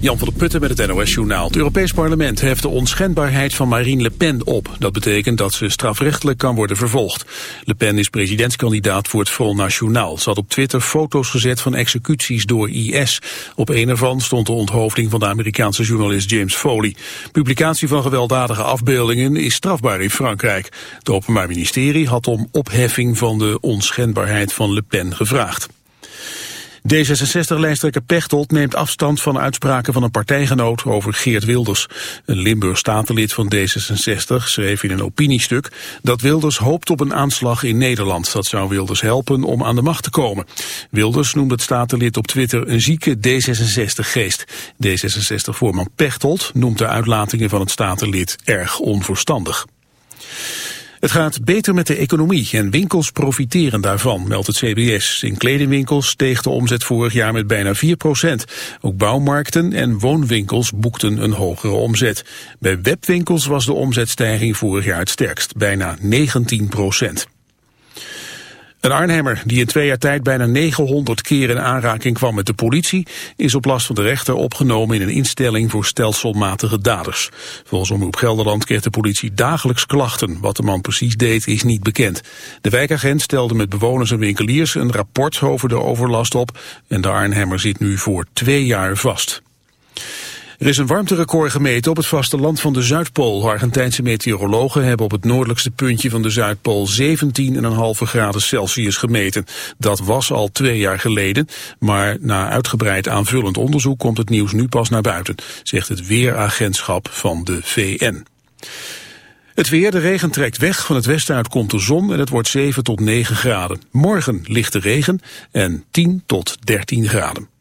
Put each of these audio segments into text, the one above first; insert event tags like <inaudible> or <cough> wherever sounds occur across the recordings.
Jan van der Putten met het NOS-journaal. Het Europees Parlement heft de onschendbaarheid van Marine Le Pen op. Dat betekent dat ze strafrechtelijk kan worden vervolgd. Le Pen is presidentskandidaat voor het Front National. Ze had op Twitter foto's gezet van executies door IS. Op een ervan stond de onthoofding van de Amerikaanse journalist James Foley. Publicatie van gewelddadige afbeeldingen is strafbaar in Frankrijk. Het Openbaar Ministerie had om opheffing van de onschendbaarheid van Le Pen gevraagd. D66-lijsttrekker Pechtold neemt afstand van uitspraken van een partijgenoot over Geert Wilders. Een Limburg statenlid van D66 schreef in een opiniestuk dat Wilders hoopt op een aanslag in Nederland. Dat zou Wilders helpen om aan de macht te komen. Wilders noemde het statenlid op Twitter een zieke D66-geest. D66-voorman Pechtold noemt de uitlatingen van het statenlid erg onverstandig. Het gaat beter met de economie en winkels profiteren daarvan, meldt het CBS. In kledingwinkels steeg de omzet vorig jaar met bijna 4% Ook bouwmarkten en woonwinkels boekten een hogere omzet. Bij webwinkels was de omzetstijging vorig jaar het sterkst, bijna 19 procent. Een Arnhemmer die in twee jaar tijd bijna 900 keer in aanraking kwam met de politie... is op last van de rechter opgenomen in een instelling voor stelselmatige daders. Volgens Omroep Gelderland kreeg de politie dagelijks klachten. Wat de man precies deed is niet bekend. De wijkagent stelde met bewoners en winkeliers een rapport over de overlast op... en de Arnhemmer zit nu voor twee jaar vast. Er is een warmterecord gemeten op het vasteland van de Zuidpool. Argentijnse meteorologen hebben op het noordelijkste puntje van de Zuidpool 17,5 graden Celsius gemeten. Dat was al twee jaar geleden, maar na uitgebreid aanvullend onderzoek komt het nieuws nu pas naar buiten, zegt het Weeragentschap van de VN. Het weer, de regen trekt weg, van het westen uit komt de zon en het wordt 7 tot 9 graden. Morgen lichte regen en 10 tot 13 graden.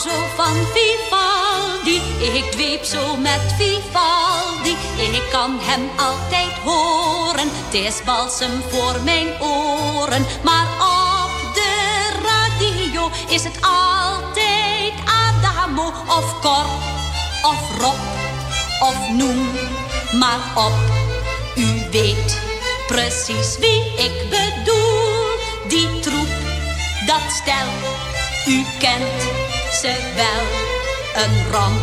Zo van Vivaldi. Ik dweep zo met Vivaldi, ik kan hem altijd horen. Het is balsem voor mijn oren, maar op de radio is het altijd Adamo of Cor of Rob of noem maar op. U weet precies wie ik bedoel, die troep, dat stel. U kent ze wel, een ramp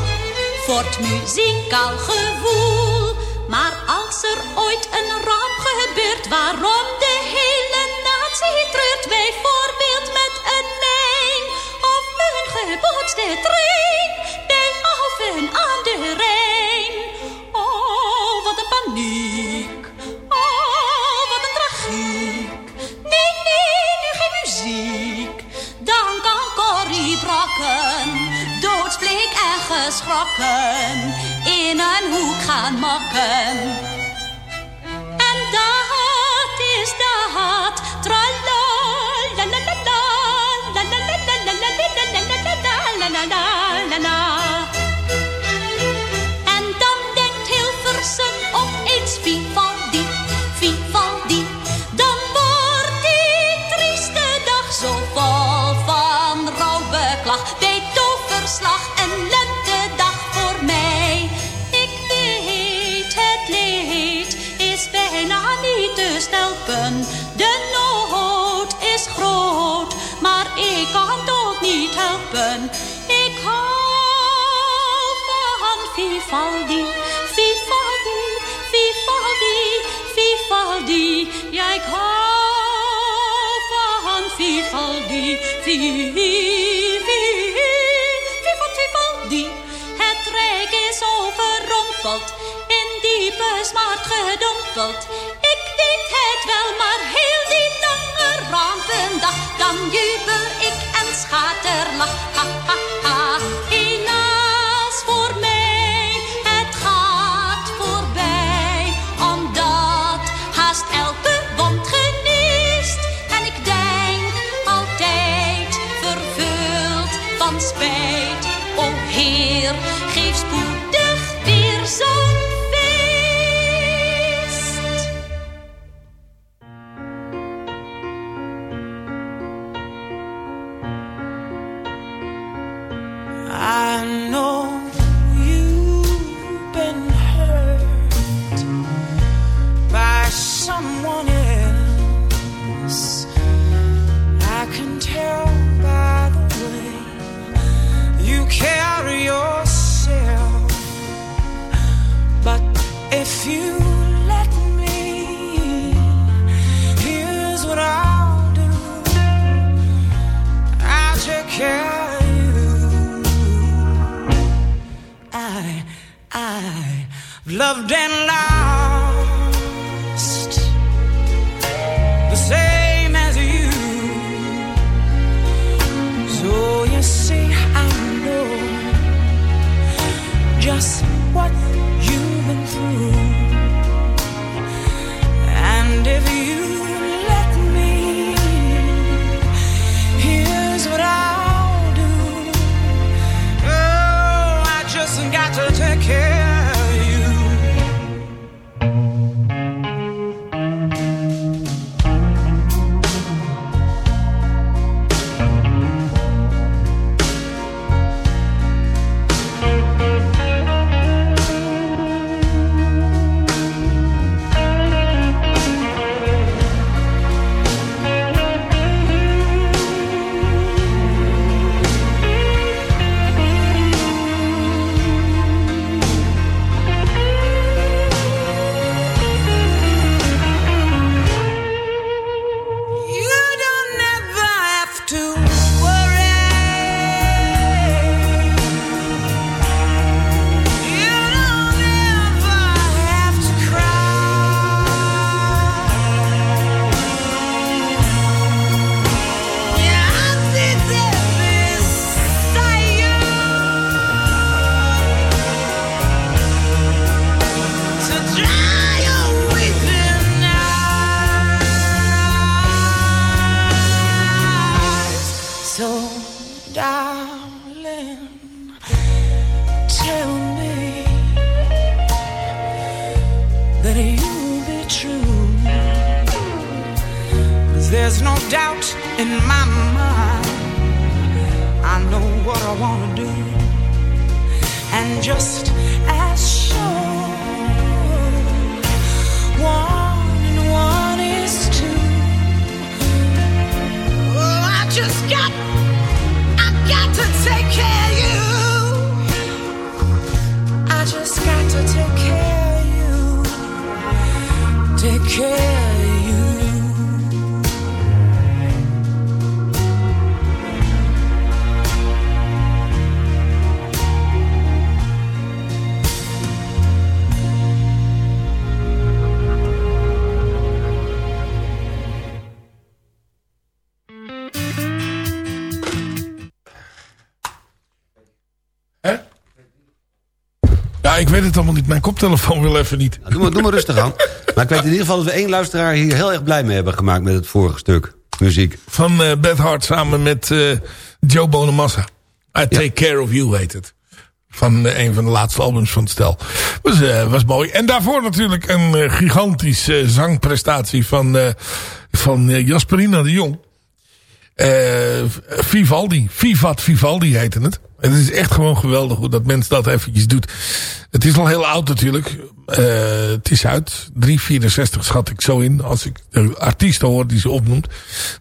voor het muzikaal gevoel. Maar als er ooit een ramp gebeurt, waarom de hele natie treurt, bijvoorbeeld met een mijn of een gebootste trein, bij Alphen hakken, doodsbleek en geschrokken, in een hoek gaan makken. En dat is dat, tralala, la la la la la la la la la En een lentedag voor mij. Ik weet, het leed is bijna niet te stelpen. De nood is groot, maar ik kan het niet helpen. Ik hou van Vivaldi, Vivaldi, Vivaldi, Vivaldi. Ja, ik hou van Vivaldi, Vivaldi. in diepe smart gedompeld. Ik weet het wel, maar heel die lange rampendag, dan jubel ik en schaterlach. Ha, ha, ha. house. Het allemaal niet. Mijn koptelefoon wil even niet. Nou, doe, maar, doe maar rustig aan. Maar ik weet in ieder geval dat we één luisteraar hier heel erg blij mee hebben gemaakt met het vorige stuk. Muziek. Van eh Beth Hart samen met eh, Joe Bonamassa. I Take Care of You heet het. Van eh, een van de laatste albums van het stel. Was, was mooi. En daarvoor natuurlijk een gigantische zangprestatie van, van Jasperina de Jong. Eh, Vivaldi. Vivat Vivaldi heette het. Het is echt gewoon geweldig hoe dat mens dat eventjes doet. Het is al heel oud natuurlijk. Eh, het is uit. 364 schat ik zo in. Als ik de artiesten hoor die ze opnoemt.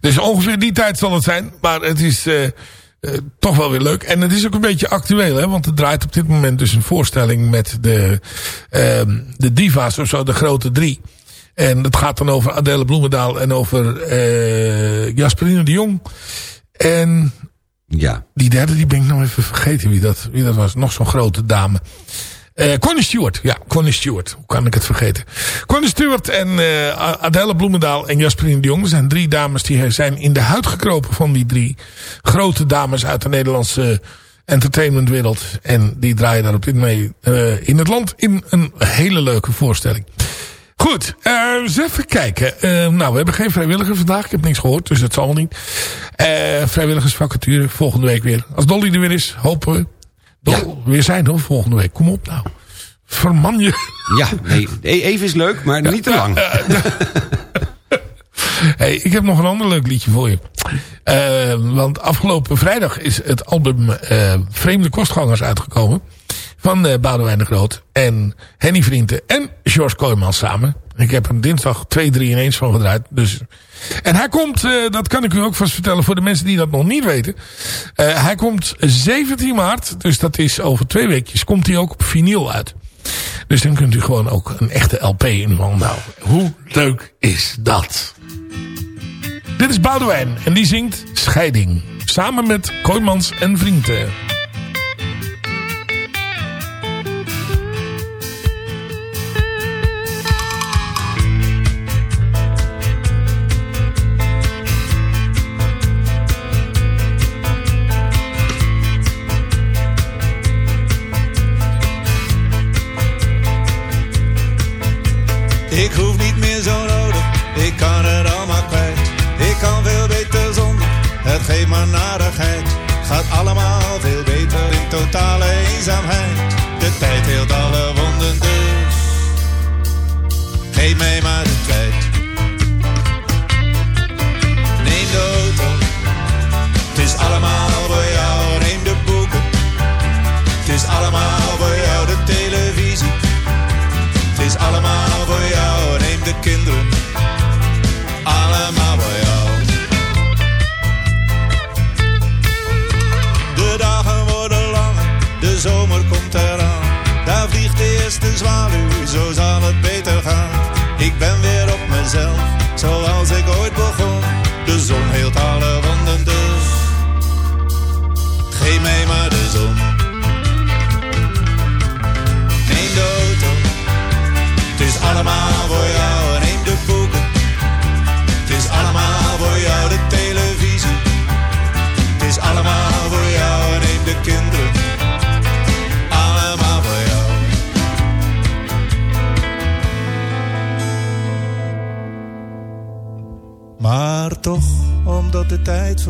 Dus ongeveer die tijd zal het zijn. Maar het is eh, toch wel weer leuk. En het is ook een beetje actueel. Hè? Want het draait op dit moment dus een voorstelling met de, ehm, de diva's of zo. De grote drie. En het gaat dan over Adele Bloemendaal en over eh Jasperine de Jong. En Ja. die derde, die ben ik nou even vergeten wie dat, wie dat was. Nog zo'n grote dame. Eh Connie Stewart. Ja, Connie Stewart. Hoe kan ik het vergeten? Connie Stewart en eh Adele Bloemendaal en Jasperine de Jong. Zijn drie dames die zijn in de huid gekropen van die drie grote dames uit de Nederlandse entertainmentwereld. En die draaien daar op dit mee eh, in het land in een hele leuke voorstelling. Goed, eh, eens even kijken. Eh, nou, we hebben geen vrijwilliger vandaag. Ik heb niks gehoord, dus dat zal niet. Eh, vrijwilligersvacature volgende week weer. Als Dolly er weer is, hopen we. Weer zijn hoor, volgende week. Kom op nou. Verman je. Ja, nee, e- even is leuk, maar niet te lang. <laughs> Hey, ik heb nog een ander leuk liedje voor je. Want afgelopen vrijdag is het album Vreemde Kostgangers uitgekomen. Van Boudewijn de Groot en Henny Vrienden en George Kooijmans samen. Ik heb er dinsdag 2, 3 in 1 van gedraaid. Dus. En hij komt, eh, dat kan ik u ook vast vertellen voor de mensen die dat nog niet weten. Eh, hij komt 17 maart, dus dat is over twee weekjes, komt hij ook op vinyl uit. Dus dan kunt u gewoon ook een echte LP in uw handen houden. Hoe leuk is dat? Dit is Boudewijn en die zingt Scheiding. Samen met Kooijmans en Vrienden. Gaat allemaal veel beter in totale eenzaamheid. De tijd heelt alle wonden dus. Geef mij maar de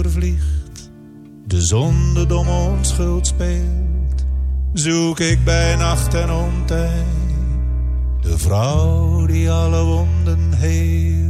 vervliegt, de domme onschuld speelt, zoek ik bij nacht en ontij de vrouw die alle wonden heelt.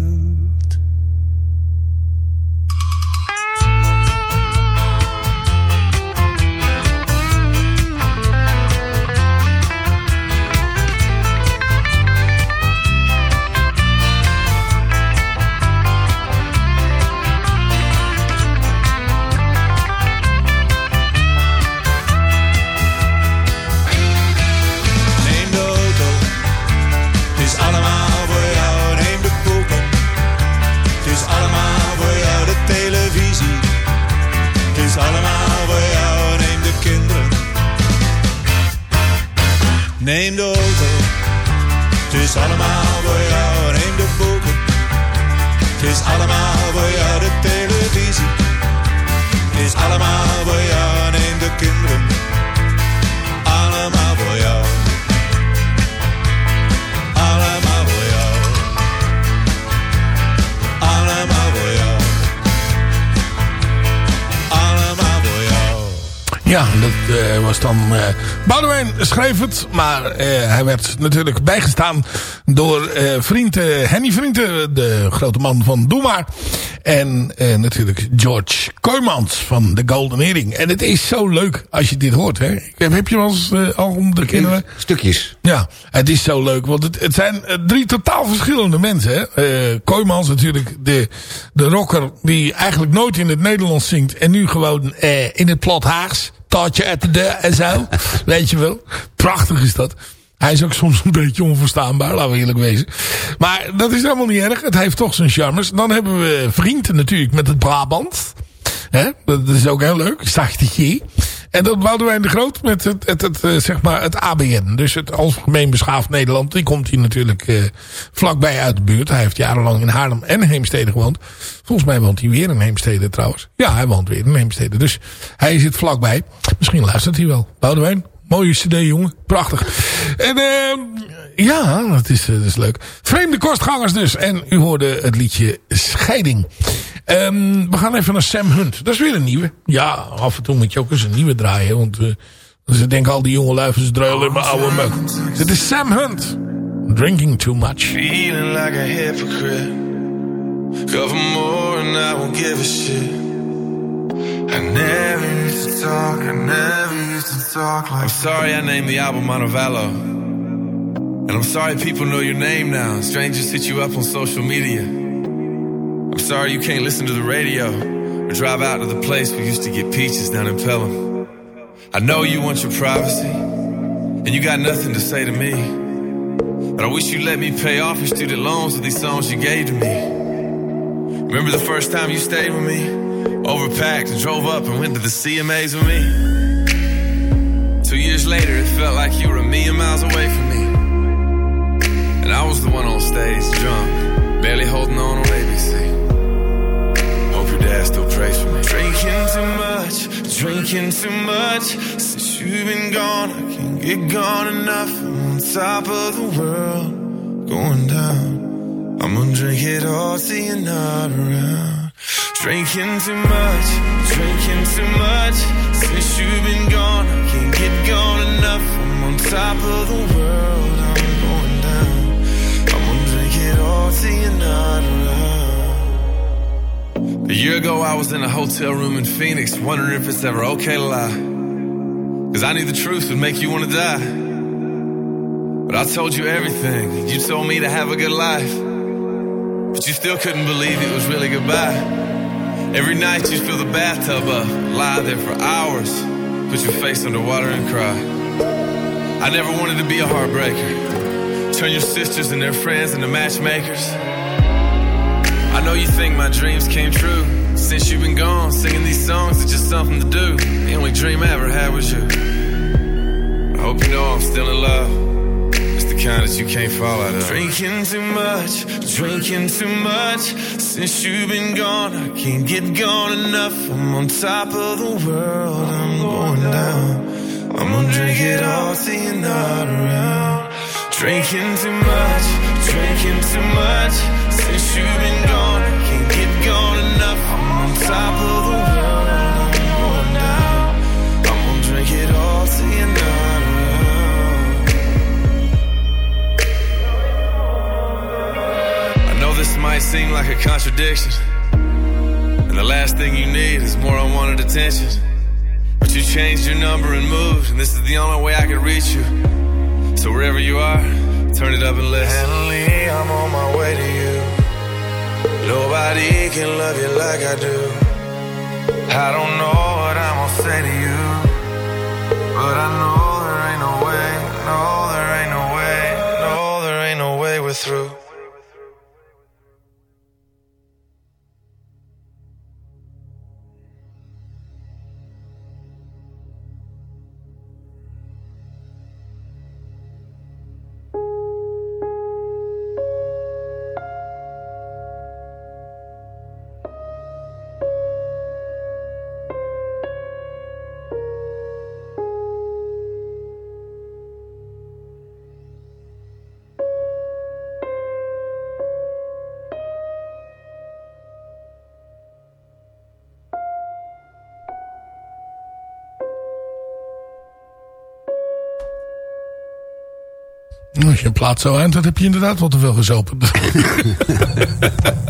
Dat eh, was dan... eh Boudewijn schreef het, maar eh, hij werd natuurlijk bijgestaan door vriend Henny Vrienden, de grote man van Doe Maar. En natuurlijk George Koymans van de Golden Earring. En het is zo leuk als je dit hoort. Hè? Heb, heb je wel eens al om de kinderen... Stukjes. Ja, het is zo leuk. Want het, het zijn drie totaal verschillende mensen. Hè? Kooijmans natuurlijk, de, de rocker die eigenlijk nooit in het Nederlands zingt. En nu gewoon in het plat Haags. Taartje uit de en zo. Weet je wel. Prachtig is dat. Hij is ook soms een beetje onverstaanbaar, laten we eerlijk wezen. Maar dat is helemaal niet erg. Het heeft toch zijn charmes. Dan hebben we vrienden natuurlijk met het Brabant. Dat is ook heel leuk. Zachte En dat Boudewijn de Groot met het, het, het, eh, zeg maar het ABN. Dus het Algemeen Beschaafd Nederland. Die komt hier natuurlijk eh, vlakbij uit de buurt. Hij heeft jarenlang in Haarlem en Heemstede gewoond. Volgens mij woont hij weer in Heemstede trouwens. Ja, hij woont weer in Heemstede. Dus hij zit vlakbij. Misschien luistert hij wel. Boudewijn, mooie cd jongen. Prachtig. En eh, ja, dat is, dat is leuk. Vreemde kostgangers dus. En u hoorde het liedje Scheiding. Ehm, we gaan even naar Sam Hunt. Dat is weer een nieuwe. Ja, af en toe moet je ook eens een nieuwe draaien. Want eh, ze denken al die jonge luifers dreulen in mijn oude meuk. Dit is Sam Hunt. Drinking too much. Feeling like a hypocrite. Cover more and I won't give a shit. I never used to talk, I never used to talk like I'm sorry I named the album Montevallo. And I'm sorry people know your name now. Strangers hit you up on social media. I'm sorry you can't listen to the radio or drive out to the place we used to get peaches down in Pelham. I know you want your privacy, and you got nothing to say to me. But I wish you let me pay off your student loans with these songs you gave to me. Remember the first time you stayed with me? Overpacked and drove up and went to the CMAs with me. Two years later, it felt like you were a million miles away from me. And I was the one on stage, drunk, barely holding on on ABC. Hope your dad still prays for me. Drinking too much, drinking too much. Since you've been gone, I can't get gone enough. I'm on top of the world, going down. I'm gonna drink it all till you're not around. Drinking too much, drinking too much. Since you've been gone, I can't get gone enough. I'm on top of the world, I'm going down. I'm gonna drink it all till you're not around. A year ago, I was in a hotel room in Phoenix, wondering if it's ever okay to lie. Cause I knew the truth would make you wanna die. But I told you everything. You told me to have a good life. But you still couldn't believe it was really goodbye. Every night you'd fill the bathtub up, lie there for hours, put your face underwater and cry. I never wanted to be a heartbreaker. Turn your sisters and their friends into matchmakers. I know you think my dreams came true. Since you've been gone, singing these songs is just something to do. The only dream I ever had was you. I hope you know I'm still in love. Kind that you can't fall out of. Drinking too much, drinking too much. Since you've been gone, I can't get gone enough. I'm on top of the world, I'm going down. I'm gonna drink it all till you're not around. Drinking too much, drinking too much. Since you've been gone, I can't get gone enough. I'm on top of seem like a contradiction. And the last thing you need is more unwanted attention. But you changed your number and moved, and this is the only way I could reach you. So wherever you are, turn it up and listen. Henley, I'm on my way to you. Nobody can love you like I do. I don't know what I'm gonna say to you, but I know there ain't no way, no, there ain't no way, no, there ain't no way we're through. Als je een plaat zo eind, dan heb je inderdaad wat te veel gezopen. <laughs>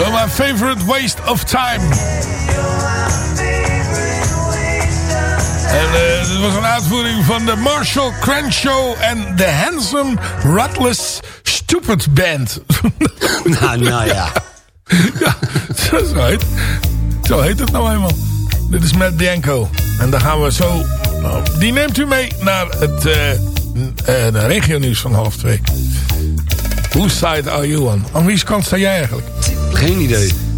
You're my favorite waste of time. En uh, dit was een uitvoering van de Marshall Crenshaw en de Handsome Rutless Stupid Band. <laughs> nou, nou ja. <laughs> ja, zo, heet, zo heet het nou eenmaal. Dit is Matt Bianco. En dan gaan we zo... Nou, die neemt u mee naar het uh, uh, regionieuws van half twee. Whose side are you on? Aan wie kant sta jij eigenlijk? Geen idee.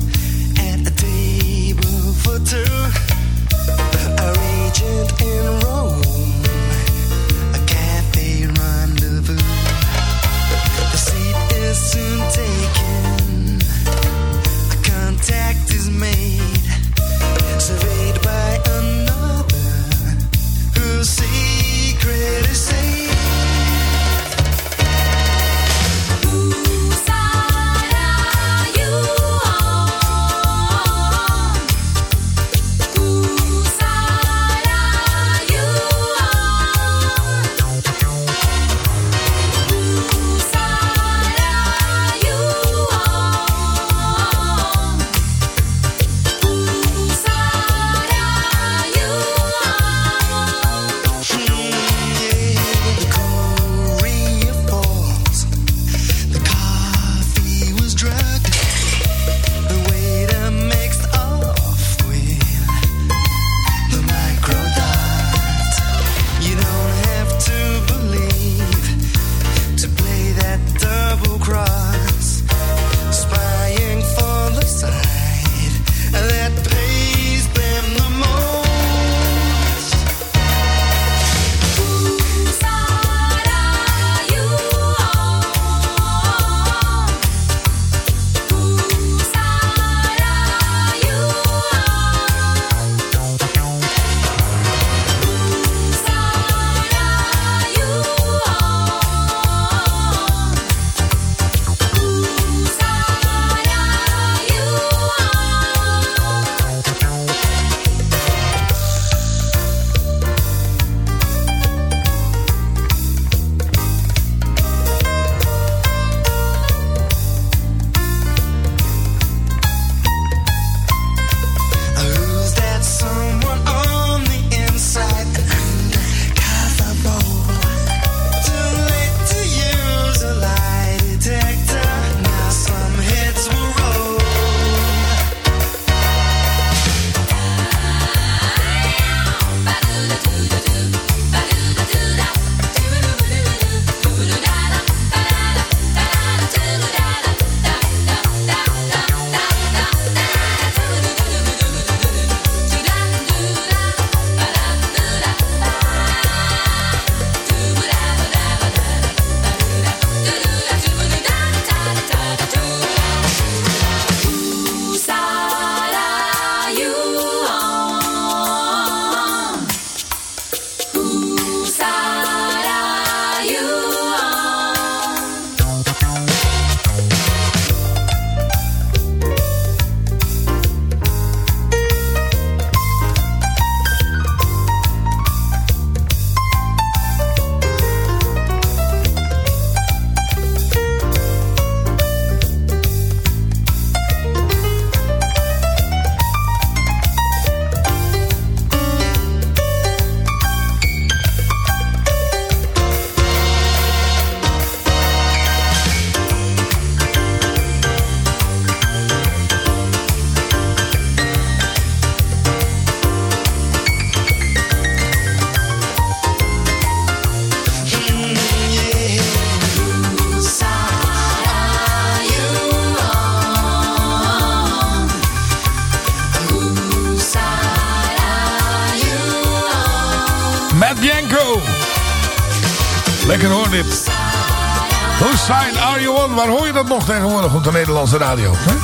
Nog tegenwoordig op de Nederlandse radio? Hè?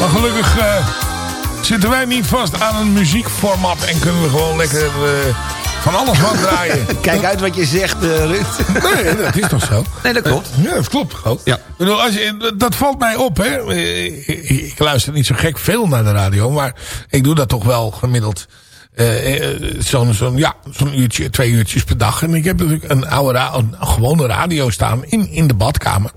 Maar gelukkig eh, zitten wij niet vast aan een muziekformat... en kunnen we gewoon lekker eh, van alles wat draaien. <laughs> Kijk uit wat je zegt, eh, Ruud. <laughs> Nee, dat is toch zo? Nee, dat klopt. Ja, dat klopt. Ook. Ja. Ik bedoel, als je, dat valt mij op, hè. Ik, ik luister niet zo gek veel naar de radio, maar ik doe dat toch wel gemiddeld. Eh, eh, Zo'n zo'n ja, zo'n uurtje, twee uurtjes per dag. En ik heb natuurlijk een oude een gewone radio staan in, in de badkamer.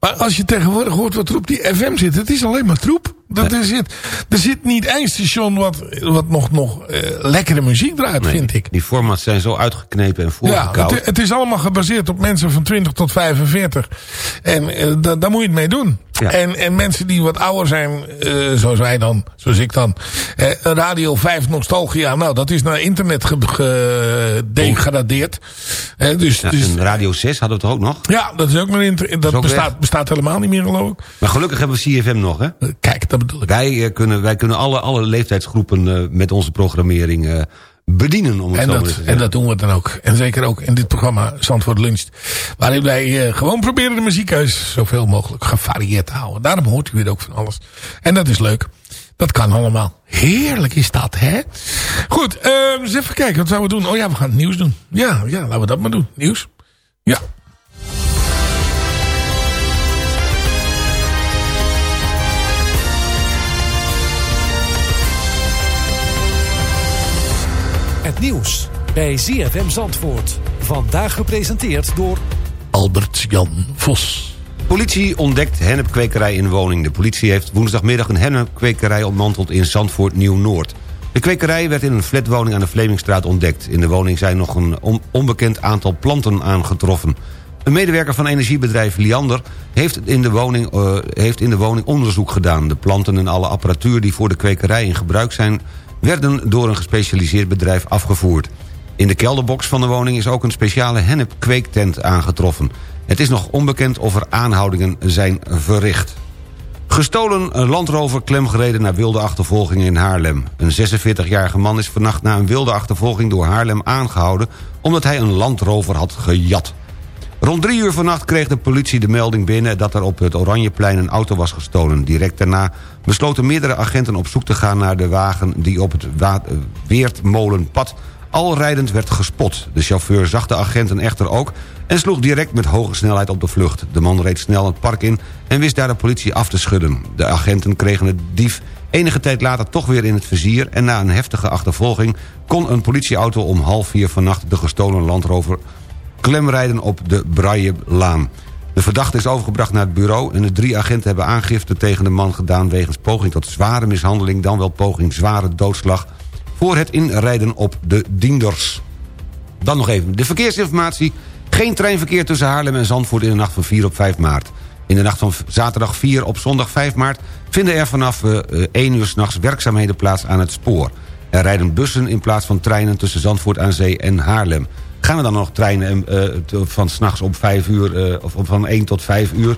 Maar als je tegenwoordig hoort wat er op die FM zit, het is alleen maar troep. Dat er, zit, er zit niet één station wat, wat nog, nog eh, lekkere muziek draait, vind ik. Die formats zijn zo uitgeknepen en Ja, voorgekoud. het, het is allemaal gebaseerd op mensen van 20 tot 45. En da- daar moet je het mee doen. En, en mensen die wat ouder zijn, eh, zoals wij dan, zoals ik dan. Radio 5 Nostalgia, nou dat is naar internet ge- gedegradeerd. Dus, Ja, dus, Radio 6 hadden we het ook nog. ja, dat is ook maar dat ook bestaat, weg. bestaat helemaal niet meer geloof ik. Maar gelukkig hebben we CFM nog, hè? Kijk, dat bedoel ik. Wij, eh, kunnen, wij kunnen alle, alle leeftijdsgroepen eh, met onze programmering eh, bedienen, om het En zo dat, te en dat doen we dan ook. En zeker ook in dit programma Zandvoort Lunch. Waarin wij gewoon proberen de muziekhuis zoveel mogelijk gevarieerd te houden. Daarom hoort u weer ook van alles. En dat is leuk. Dat kan allemaal. Heerlijk is dat, hè? Goed, eh, eens even kijken. Wat zouden we doen? Oh ja, we gaan het nieuws doen. Ja, ja, laten we dat maar doen. Nieuws. Ja. Nieuws bij ZFM Zandvoort. Vandaag gepresenteerd door... Albert-Jan Vos. Politie ontdekt hennepkwekerij in woning. De politie heeft woensdagmiddag een hennepkwekerij ontmanteld in Zandvoort Nieuw-Noord. De kwekerij werd in een flatwoning aan de Vlemingstraat ontdekt. In de woning zijn nog een on- onbekend aantal planten aangetroffen. Een medewerker van energiebedrijf Liander heeft in, de woning, eh, heeft in de woning onderzoek gedaan. De planten en alle apparatuur die voor de kwekerij in gebruik zijn... werden door een gespecialiseerd bedrijf afgevoerd. In de kelderbox van de woning is ook een speciale hennepkweektent aangetroffen. Het is nog onbekend of er aanhoudingen zijn verricht. Gestolen landrover klemgereden naar wilde achtervolging in Haarlem. Een 46-jarige man is vannacht na een wilde achtervolging door Haarlem aangehouden... omdat hij een landrover had gejat. Rond drie uur vannacht kreeg de politie de melding binnen... dat er op het Oranjeplein een auto was gestolen. Direct daarna besloten meerdere agenten op zoek te gaan naar de wagen... die op het eh, Weertmolenpad al rijdend werd gespot. De chauffeur zag de agenten echter ook... en sloeg direct met hoge snelheid op de vlucht. De man reed snel het park in en wist daar de politie af te schudden. De agenten kregen het dief enige tijd later toch weer in het vizier... en na een heftige achtervolging kon een politieauto om half vier vannacht... de gestolen landrover klemrijden op de Braillelaan. De verdachte is overgebracht naar het bureau... en de drie agenten hebben aangifte tegen de man gedaan... wegens poging tot zware mishandeling... dan wel poging zware doodslag... voor het inrijden op de dienders. Dan nog even de verkeersinformatie. Geen treinverkeer tussen Haarlem en Zandvoort in de nacht van 4 op 5 maart. In de nacht van zaterdag 4 op zondag 5 maart... vinden er vanaf eh, eh, 1 uur s'nachts werkzaamheden plaats aan het spoor. Er rijden bussen in plaats van treinen tussen Zandvoort aan Zee en Haarlem. Gaan er dan nog treinen eh, te- van s'nachts om 5 uur... eh, of van 1 tot 5 uur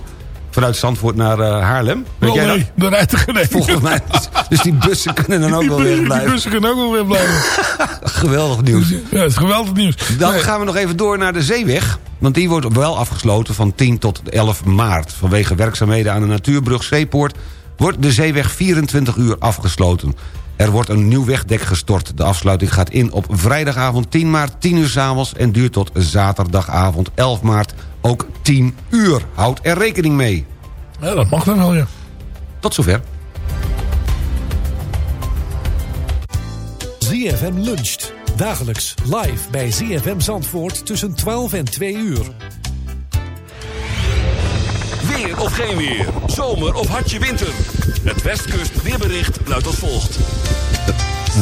vanuit Zandvoort naar eh, Haarlem? Weet Wel, jij nee, dat? rijdt er geen. Volgens mij. <laughs> Dus, dus die bussen kunnen dan ook Die wel weer Die blijven. bussen kunnen ook wel weer blijven. <laughs> Geweldig nieuws. Ja, het is geweldig nieuws. Dan gaan we nog even door naar de zeeweg. Want die wordt wel afgesloten van 10 tot 11 maart. Vanwege werkzaamheden aan de natuurbrug Zeepoort... wordt de zeeweg 24 uur afgesloten. Er wordt een nieuw wegdek gestort. De afsluiting gaat in op vrijdagavond 10 maart 10 uur s'avonds... en duurt tot zaterdagavond 11 maart ook 10 uur. Houd er rekening mee. Ja, dat mag dan wel, ja. Tot zover. ZFM luncht. Dagelijks live bij ZFM Zandvoort tussen 12 en 2 uur. Weer of geen weer. Zomer of hartje winter. Het Westkust weerbericht luidt als volgt.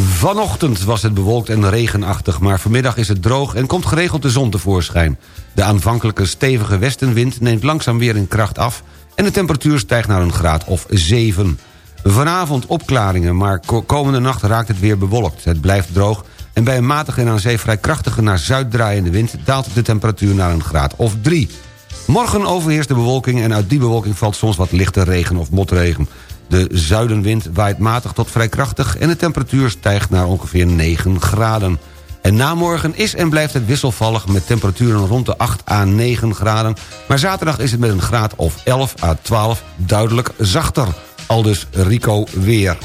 Vanochtend was het bewolkt en regenachtig, maar vanmiddag is het droog en komt geregeld de zon tevoorschijn. De aanvankelijke stevige westenwind neemt langzaam weer in kracht af en de temperatuur stijgt naar een graad of 7. Vanavond opklaringen, maar ko- komende nacht raakt het weer bewolkt. Het blijft droog en bij een matige en aan zee vrij krachtige naar zuid draaiende wind daalt de temperatuur naar een graad of 3. Morgen overheerst de bewolking en uit die bewolking valt soms wat lichte regen of motregen. De zuidenwind waait matig tot vrij krachtig en de temperatuur stijgt naar ongeveer 9 graden. En namorgen is en blijft het wisselvallig met temperaturen rond de 8 à 9 graden. Maar zaterdag is het met een graad of 11 à 12 duidelijk zachter. Aldus Rico weer.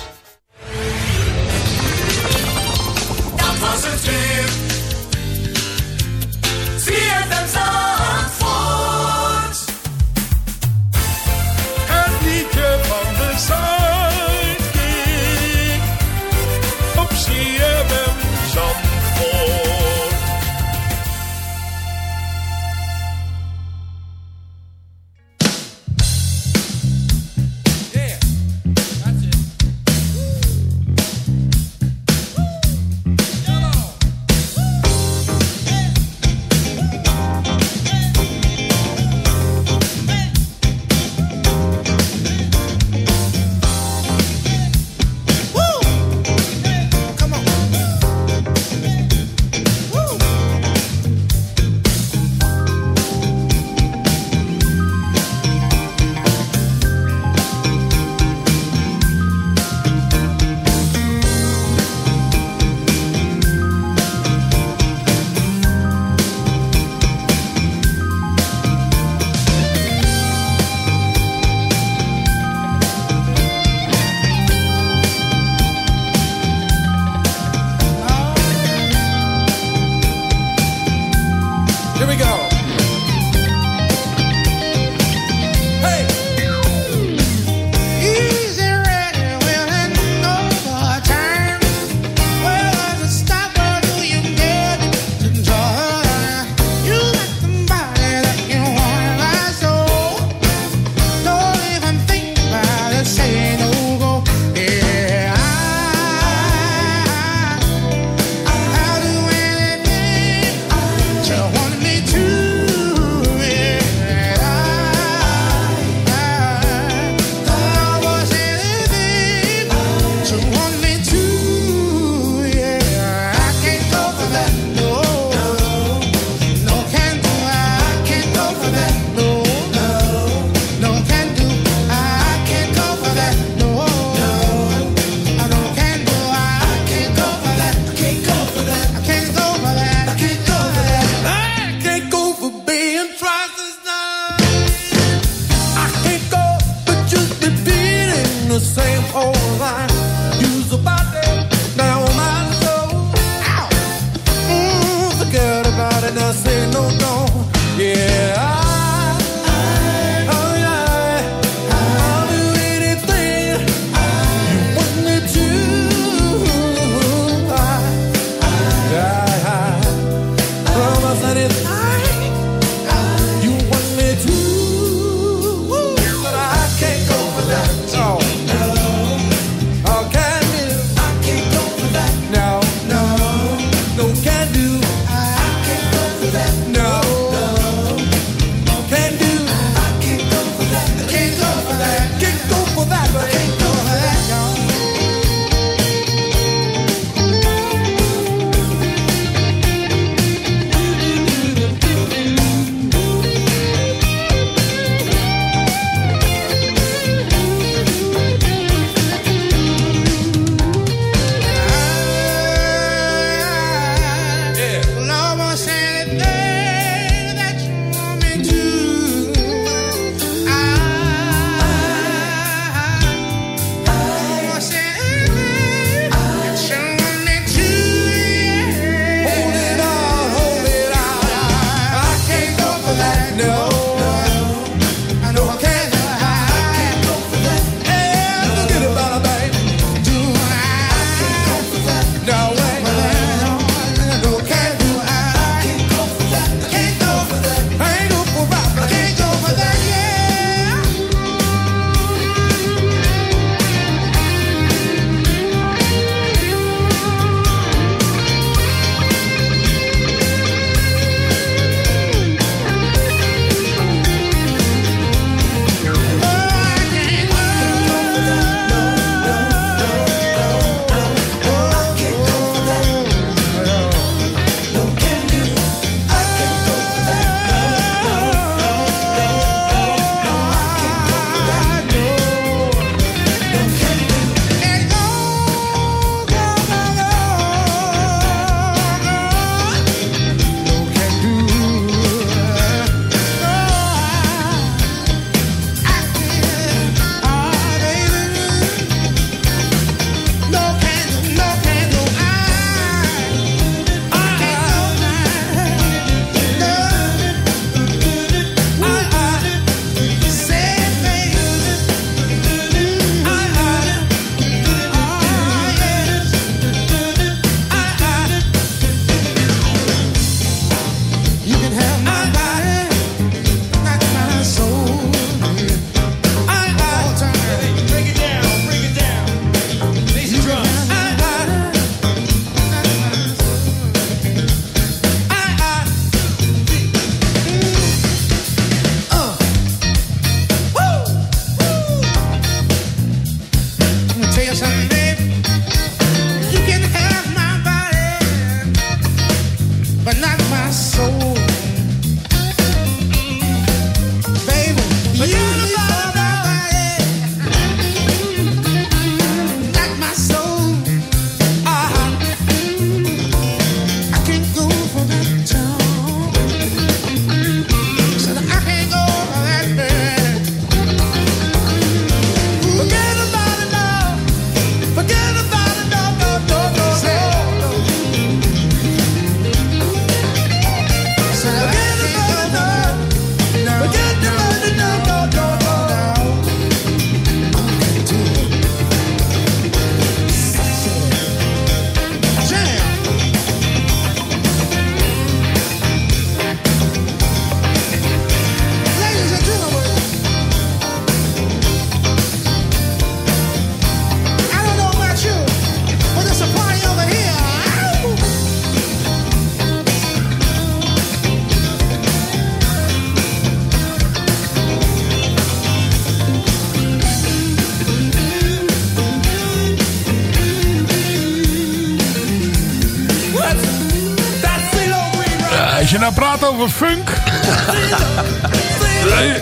Als je nou praat over funk...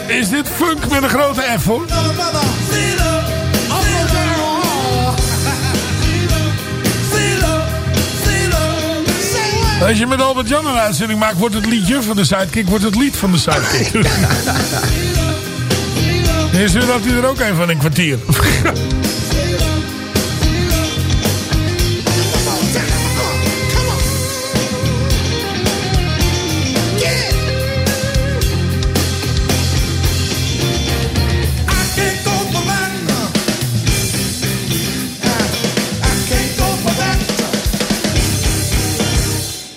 eh, is dit funk met een grote F hoor. Als je met Albert Jan een uitzending maakt, wordt het liedje van de sidekick, wordt het lied van de sidekick. <laughs> Is u dat hij er ook een van een kwartier? <laughs>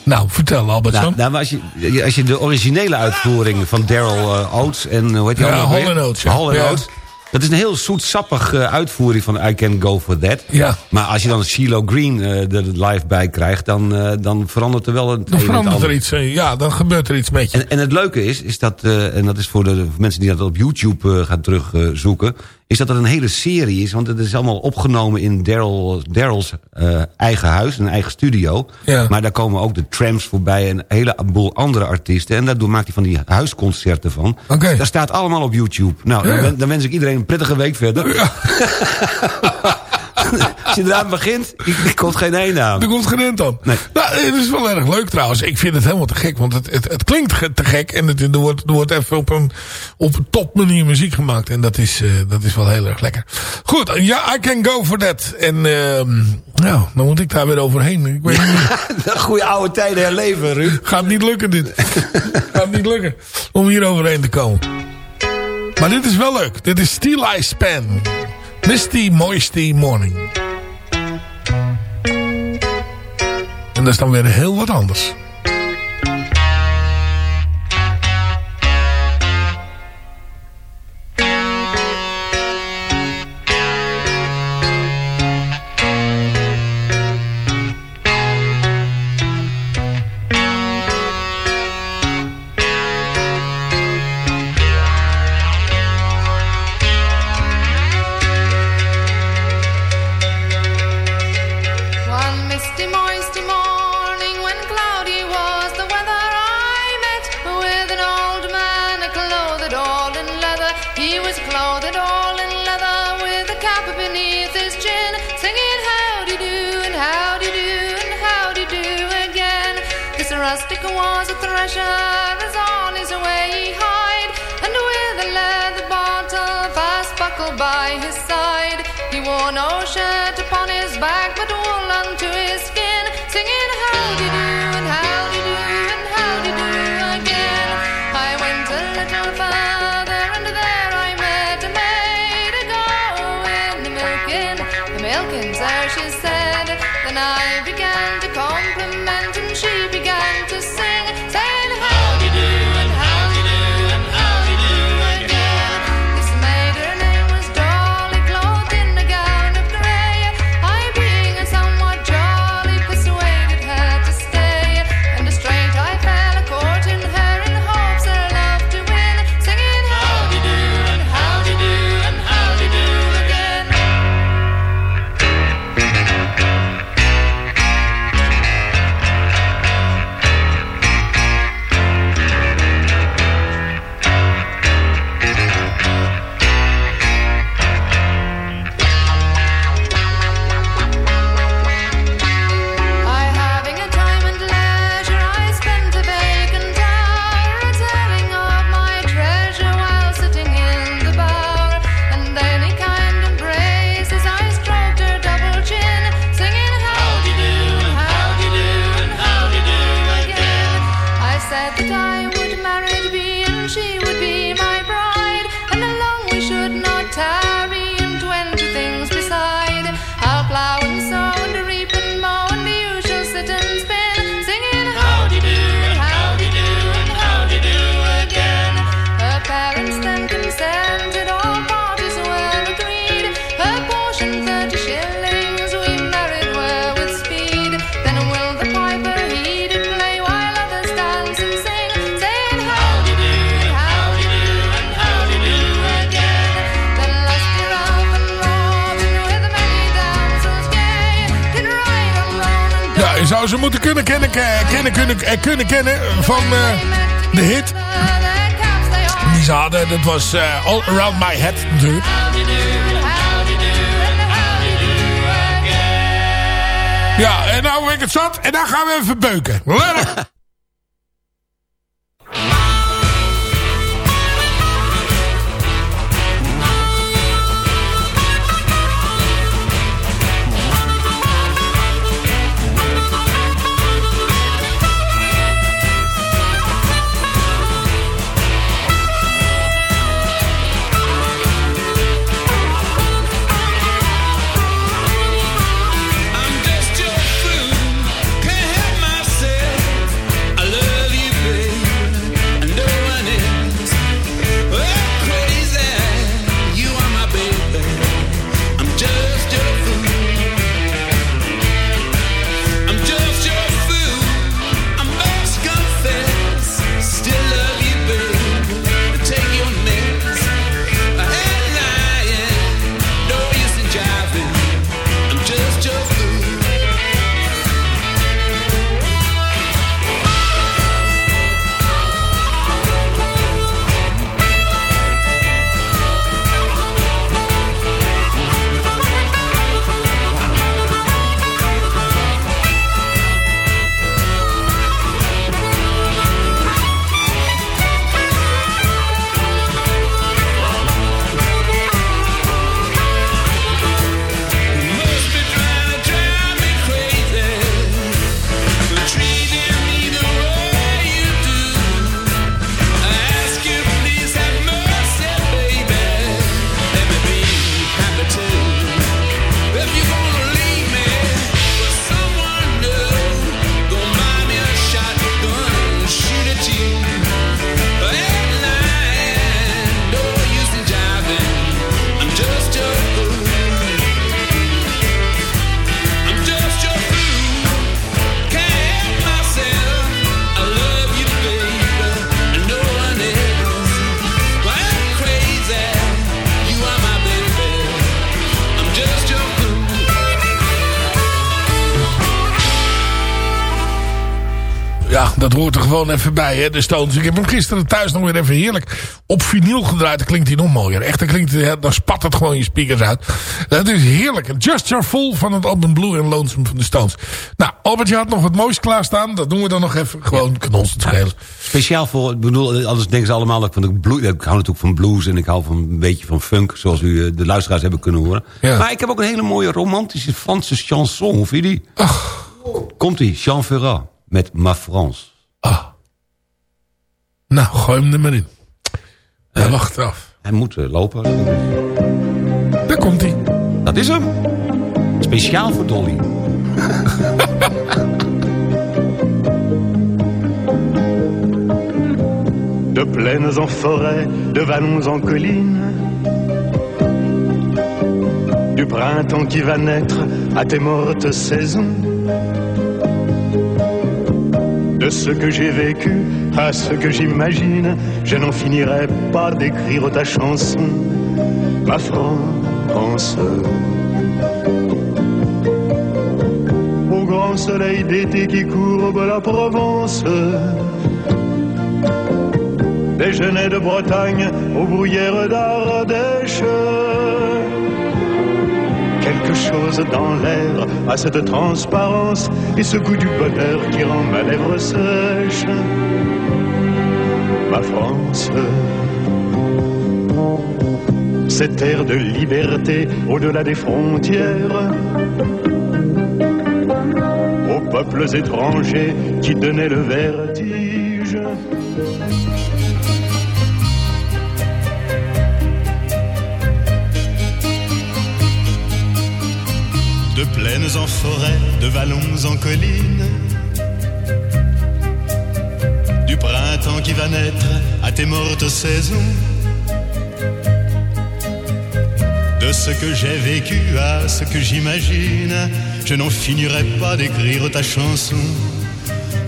Nou, vertel Albert Nou, nou, maar als, je, als je de originele uitvoering van Daryl eh, Oates en hoe heet die Ja, Hall? Oates, ja. Hall. Oates. Dat is een heel zoetsappig eh, uitvoering van I Can Go For That. Ja. Maar als je dan CeeLo Green eh, er live bij krijgt... dan, eh, dan verandert er wel een Dan verandert er iets. eh, Ja, dan gebeurt er iets met je. En, en het leuke is, is dat, eh, en dat is voor de mensen die dat op YouTube eh, gaan terugzoeken... is dat er een hele serie is, want het is allemaal opgenomen in Daryl- Daryl's eh, eigen huis, een eigen studio. Ja. Maar daar komen ook de Tramps voorbij en een heleboel andere artiesten. En daardoor maakt hij van die huisconcerten van. Oké. Dat staat allemaal op YouTube. Nou, Ja. dan, dan wens ik iedereen een prettige week verder. <laughs> Als je eraan begint, er komt geen één aan. Er komt geen end aan. Nee. Nou, het is wel erg leuk trouwens. Ik vind het helemaal te gek. Want het, het, het klinkt te gek. En het, er, wordt, er wordt even op een, op een top manier muziek gemaakt. En dat is, eh, dat is wel heel erg lekker. Goed, ja, I can go for that. En ehm, nou, dan moet ik daar weer overheen. Ik weet niet. <laughs> Goeie oude tijden herleven, Ruud. Gaat niet lukken dit. Gaat niet lukken om hier overheen te komen. Maar dit is wel leuk. Dit is Steel Eye Span. Misty Moisty Morning. En dat is dan weer heel wat anders. Kennen van eh, de hit. Die ze hadden, dat was eh, All Around My Head natuurlijk. Ja, en nou ben ik het zat en dan gaan we even beuken. Lekker. Ja, dat hoort er gewoon even bij, hè, de Stones. Ik heb hem gisteren thuis nog weer even heerlijk op vinyl gedraaid. Dan klinkt hij nog mooier. Echt, dan, klinkt, dan spat het gewoon je speakers uit. Dat is heerlijk. Just Your Fool van het album Blue and Lonesome van de Stones. Nou, Albert, je had nog wat moois klaarstaan. Dat doen we dan nog even. Gewoon, kan ons het schelen. Speciaal voor, ik bedoel, anders denken ze allemaal dat ik van de blues, ik hou natuurlijk van blues en ik hou van een beetje van funk, zoals u eh, de luisteraars hebben kunnen horen. Ja. Maar ik heb ook een hele mooie romantische Franse chanson, hoe vind je die? Komt-ie, Jean Ferrat met Ma France. Nou, gooi hem er maar in. Hij wacht af. Hij moet eh, lopen. Daar komt hij. Dat is hem. Speciaal voor Dolly. <laughs> de plaines en forêts, de vallons en collines, du printemps qui va naître à tes mortes saisons, de ce que j'ai vécu à ce que j'imagine, je n'en finirai pas d'écrire ta chanson, ma France. Au grand soleil d'été qui courbe la Provence, déjeuner de Bretagne aux bruyères d'Ardèche. Chose dans l'air a cette transparence et ce goût du bonheur qui rend ma lèvre sèche. Ma France, cette air de liberté au-delà des frontières. Aux peuples étrangers qui donnaient le vertige. De plaines en forêt, de vallons en collines, du printemps qui va naître à tes mortes saisons, de ce que j'ai vécu à ce que j'imagine, je n'en finirai pas d'écrire ta chanson,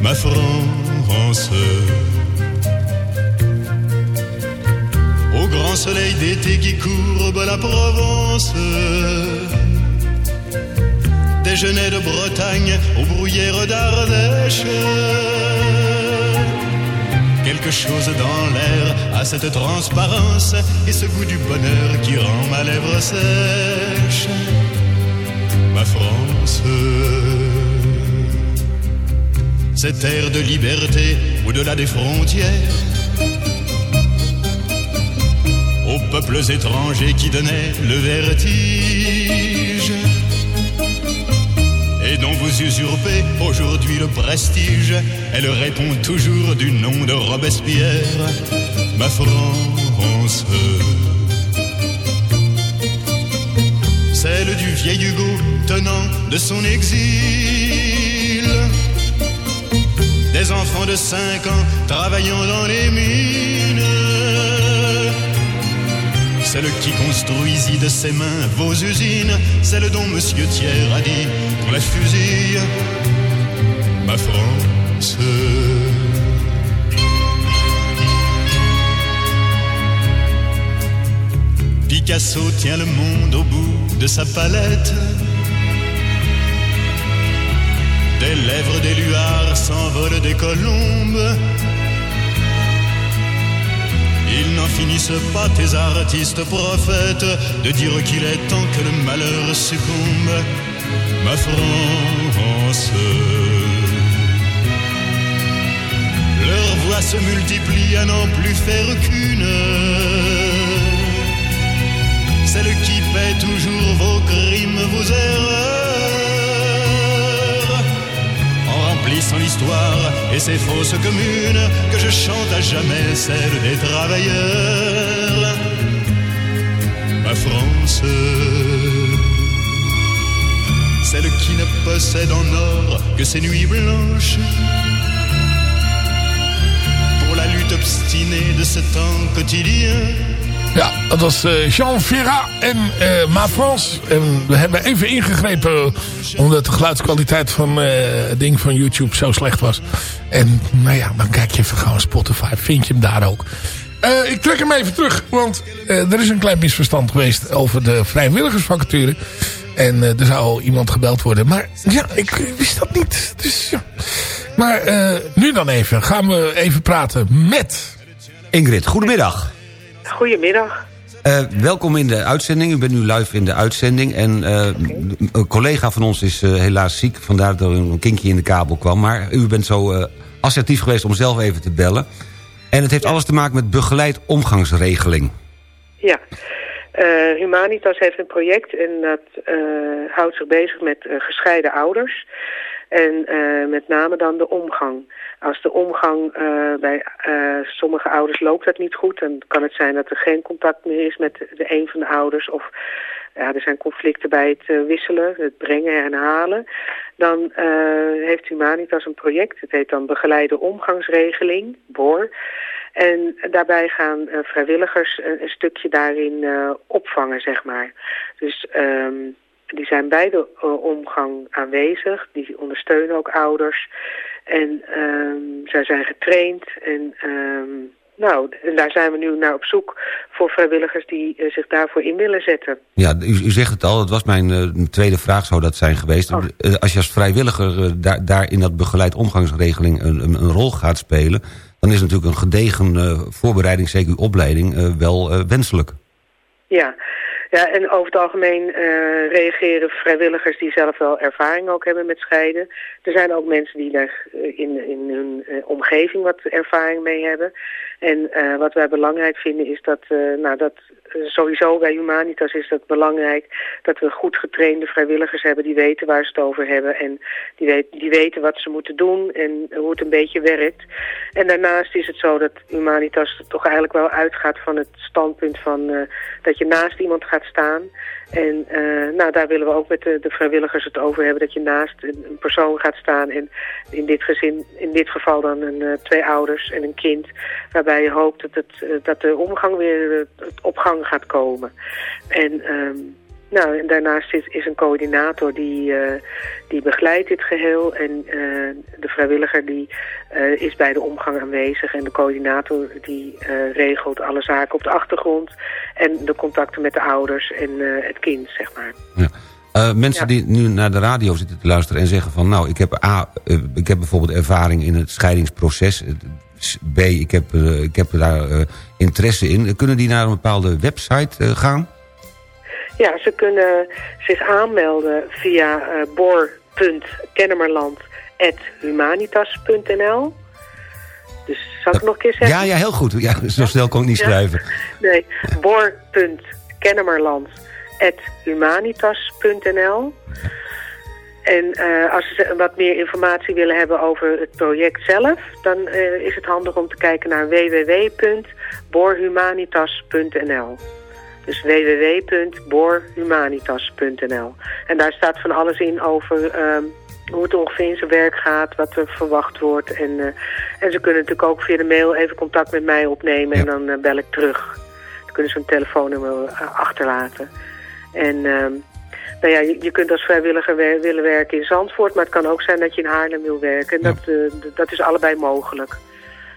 ma France. Au grand soleil d'été qui courbe la Provence déjeuner de Bretagne aux bruyères d'Ardèche. Quelque chose dans l'air a cette transparence et ce goût du bonheur qui rend ma lèvre sèche. Ma France, cette air de liberté au-delà des frontières, aux peuples étrangers qui donnaient le vertige dont vous usurpez aujourd'hui le prestige. Elle répond toujours du nom de Robespierre, ma France. Celle du vieil Hugo tenant de son exil. Des enfants de 5 ans travaillant dans les mines. Celle qui construisit de ses mains vos usines, celle dont Monsieur Thiers a dit qu'on la fusille, ma France. Picasso tient le monde au bout de sa palette. Des lèvres des luards s'envolent des colombes. Ils n'en finissent pas, tes artistes prophètes, de dire qu'il est temps que le malheur succombe. Ma France. Leurs voix se multiplient à n'en plus faire qu'une. Celle qui paie toujours vos crimes, vos erreurs. En remplissant l'histoire et ses fausses communes, que je chante à jamais celle des travailleurs. Ma France. Celle qui ne possède en or que ses nuits blanches. Pour la lutte obstinée de ce temps quotidien. Dat was eh, Jean Ferrat en eh, Ma France. En we hebben even ingegrepen omdat de geluidskwaliteit van eh, het ding van YouTube zo slecht was. En nou ja, dan kijk je even gewoon Spotify. Vind je hem daar ook. Eh, ik trek hem even terug, want eh, er is een klein misverstand geweest over de vrijwilligersvacature. En eh, er zou iemand gebeld worden. Maar ja, ik wist dat niet. Dus, ja. Maar eh, nu dan even. Gaan we even praten met... Ingrid, goedemiddag. Goedemiddag. Eh, welkom in de uitzending. U bent nu live in de uitzending. En eh, een collega van ons is eh, helaas ziek. Vandaar dat er een kinkje in de kabel kwam. Maar u bent zo assertief geweest om zelf even te bellen. En het heeft alles te maken met begeleid omgangsregeling. Ja. Humanitas heeft een project en dat houdt zich bezig met gescheiden ouders. En eh, met name dan de omgang. Als de omgang eh, bij eh, sommige ouders loopt dat niet goed, dan kan het zijn dat er geen contact meer is met de een van de ouders. Of ja, er zijn conflicten bij het eh, wisselen, het brengen en halen. Dan heeft Humanitas een project, het heet dan Begeleide Omgangsregeling, BOR. En daarbij gaan vrijwilligers een, stukje daarin opvangen, zeg maar. Dus ehm, die zijn bij de omgang aanwezig, die ondersteunen ook ouders. En ehm, zij zijn getraind en... ehm, nou, en daar zijn we nu naar op zoek voor vrijwilligers die eh, zich daarvoor in willen zetten. Ja, u, u zegt het al, dat was mijn eh, tweede vraag zou dat zijn geweest. Oh. Eh, als je als vrijwilliger daar, daar in dat begeleid omgangsregeling een, een, een rol gaat spelen... dan is natuurlijk een gedegen voorbereiding, zeker uw opleiding, wel wenselijk. Ja. Ja, en over het algemeen eh, reageren vrijwilligers die zelf wel ervaring ook hebben met scheiden. Er zijn ook mensen die daar eh, in, in hun eh, omgeving wat ervaring mee hebben. En eh, wat wij belangrijk vinden is dat, nou, dat sowieso bij Humanitas is dat belangrijk dat we goed getrainde vrijwilligers hebben die weten waar ze het over hebben en die, die weten wat ze moeten doen en hoe het een beetje werkt. En daarnaast is het zo dat Humanitas toch eigenlijk wel uitgaat van het standpunt van eh, dat je naast iemand gaat staan. En eh, nou, daar willen we ook met de, vrijwilligers het over hebben. Dat je naast een, persoon gaat staan. En in dit, gezin, in dit geval dan een, eh, twee ouders en een kind. Waarbij je hoopt dat, het, eh, dat de omgang weer eh, op gang gaat komen. En ehm, nou, en daarnaast is, is een coördinator die, eh, die begeleidt dit geheel. En eh, de vrijwilliger die eh, is bij de omgang aanwezig. En de coördinator die regelt alle zaken op de achtergrond. En de contacten met de ouders en het kind, zeg maar. Eh, mensen die nu naar de radio zitten te luisteren en zeggen van... nou, ik heb, A, ik heb bijvoorbeeld ervaring in het scheidingsproces. B, ik heb, ik heb daar interesse in. Kunnen die naar een bepaalde website gaan? Ja, ze kunnen zich aanmelden via boor.kennemerland.humanitas.nl. Dus zal ik nog een keer zeggen? Ja, ja, heel goed. Ja, zo snel kon ik niet Ja. schrijven. Nee, boor.kennemerland.humanitas.nl. En eh, als ze wat meer informatie willen hebben over het project zelf... dan eh, is het handig om te kijken naar www.boorhumanitas.nl. Dus www.boorhumanitas.nl. En daar staat van alles in over ehm, hoe het ongeveer in zijn werk gaat, wat er verwacht wordt. En, eh, en ze kunnen natuurlijk ook via de mail even contact met mij opnemen en dan eh, bel ik terug. Dan kunnen ze een telefoonnummer eh, achterlaten. En ehm, nou ja, je, je kunt als vrijwilliger wer- willen werken in Zandvoort, maar het kan ook zijn dat je in Haarlem wil werken. En dat, dat is allebei mogelijk.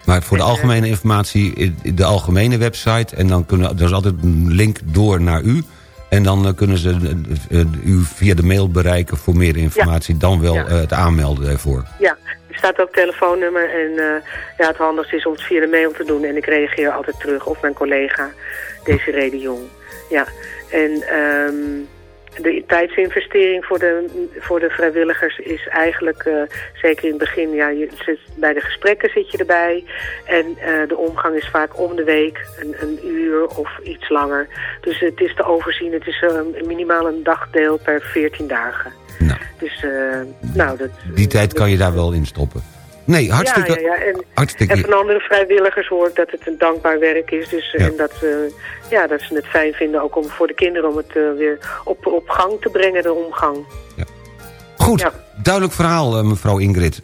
Maar voor de algemene informatie, de algemene website... en dan kunnen, er is altijd een link door naar u... en dan eh, kunnen ze eh, eh, u via de mail bereiken voor meer informatie... dan wel Ja. het aanmelden ervoor. Ja, er staat ook telefoonnummer en ja, het handigste is om het via de mail te doen. En ik reageer altijd terug op mijn collega, Desiree de Jong. Ja, en ehm, de tijdsinvestering voor de, voor de vrijwilligers is eigenlijk, eh, zeker in het begin, ja, je zit, bij de gesprekken zit je erbij. En eh, de omgang is vaak om de week, een, een uur of iets langer. Dus het is te overzien, het is eh, minimaal een dagdeel per 14 dagen. Dus, eh, nou, dat, Die tijd kan je daar wel in stoppen. Nee, hartstikke... ja, ja, ja. En, hartstikke en van andere vrijwilligers hoor ik dat het een dankbaar werk is. Dus. En dat, eh, ja, dat ze het fijn vinden ook om voor de kinderen om het eh, weer op, op gang te brengen, de omgang. Goed, duidelijk verhaal, eh, mevrouw Ingrid.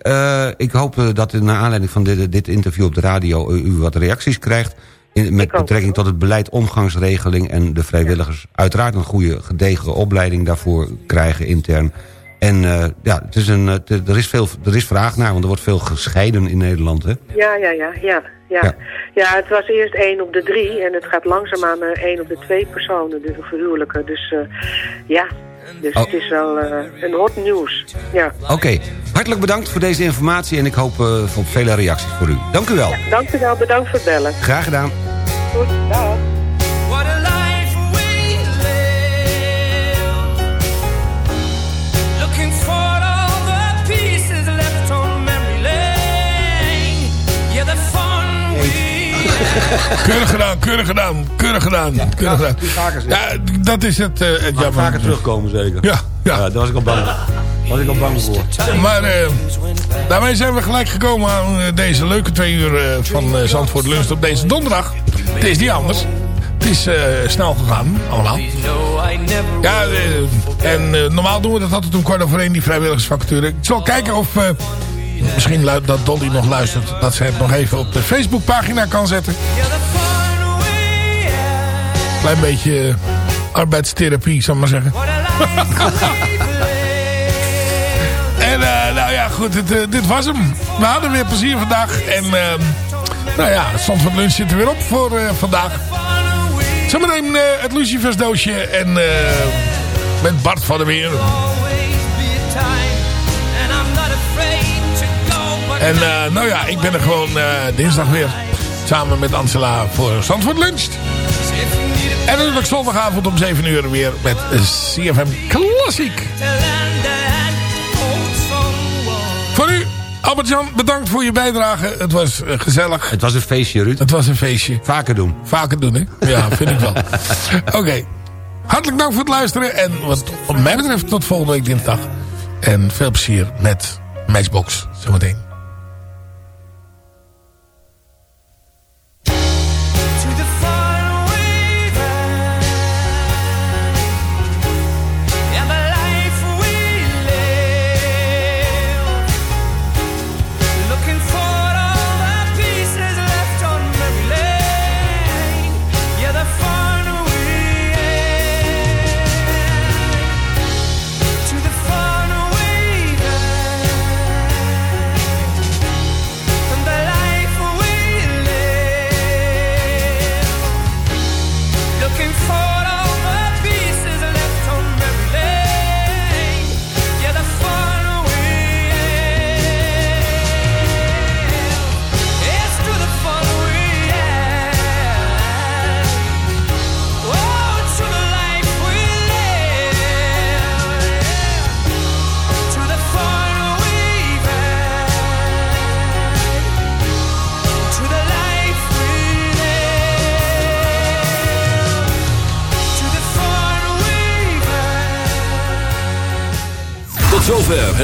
Ik hoop dat u naar aanleiding van dit, dit interview op de radio... u wat reacties krijgt in, met betrekking tot het beleid omgangsregeling... en de vrijwilligers uiteraard een goede gedegen opleiding daarvoor krijgen intern. En eh, ja, het is een, eh, er, is veel, er is vraag naar, want er wordt veel gescheiden in Nederland. Hè? Ja, ja, ja, ja. Ja. ja, het was eerst één op de drie en het gaat langzaamaan naar één op de twee personen, dus verhuwelijken. Dus eh, ja, dus Oh. het is wel eh, een hot nieuws. Ja. Oké, hartelijk bedankt voor deze informatie... en ik hoop eh, op vele reacties voor u. Dank u wel. Dank u wel, bedankt voor het bellen. Graag gedaan. Goed, dag. Keurig <laughs> gedaan, keurig gedaan, keurig gedaan. keurig gedaan. Ja, dat is het, eh het jammer. vaker terugkomen zeker. Ja, ja. daar was ik al bang, was ik al bang voor. Maar eh, daarmee zijn we gelijk gekomen aan eh, deze leuke twee uur van Zandvoort Lunch op deze donderdag. Het is niet anders. Het is snel gegaan, allemaal. Ja, en normaal doen we dat altijd om kwart over één, die vrijwilligersvacature. Ik zal kijken of, misschien dat Dolly nog luistert, dat ze het nog even op de Facebookpagina kan zetten. Klein beetje eh, arbeidstherapie, zal ik maar zeggen. <laughs> En eh, nou ja, goed, het, eh, dit was hem. We hadden weer plezier vandaag. En eh, nou ja, Zandvoort Lunch zit er weer op voor vandaag. Zometeen het Lucifers doosje. En met Bart van der Weer. En eh, nou ja, ik ben er gewoon eh, dinsdag weer. Samen met Angela voor Zandvoort Lunch. En natuurlijk zondagavond om 7 uur weer met CFM Klassiek. Voor u, Albert-Jan, bedankt voor je bijdrage. Het was eh, gezellig. Het was een feestje, Ruud. Het was een feestje. Vaker doen. Vaker doen, hè? Ja, vind ik wel. <laughs> Oké. Hartelijk dank voor het luisteren. En wat mij betreft tot volgende week dinsdag. En veel plezier met Matchbox zometeen.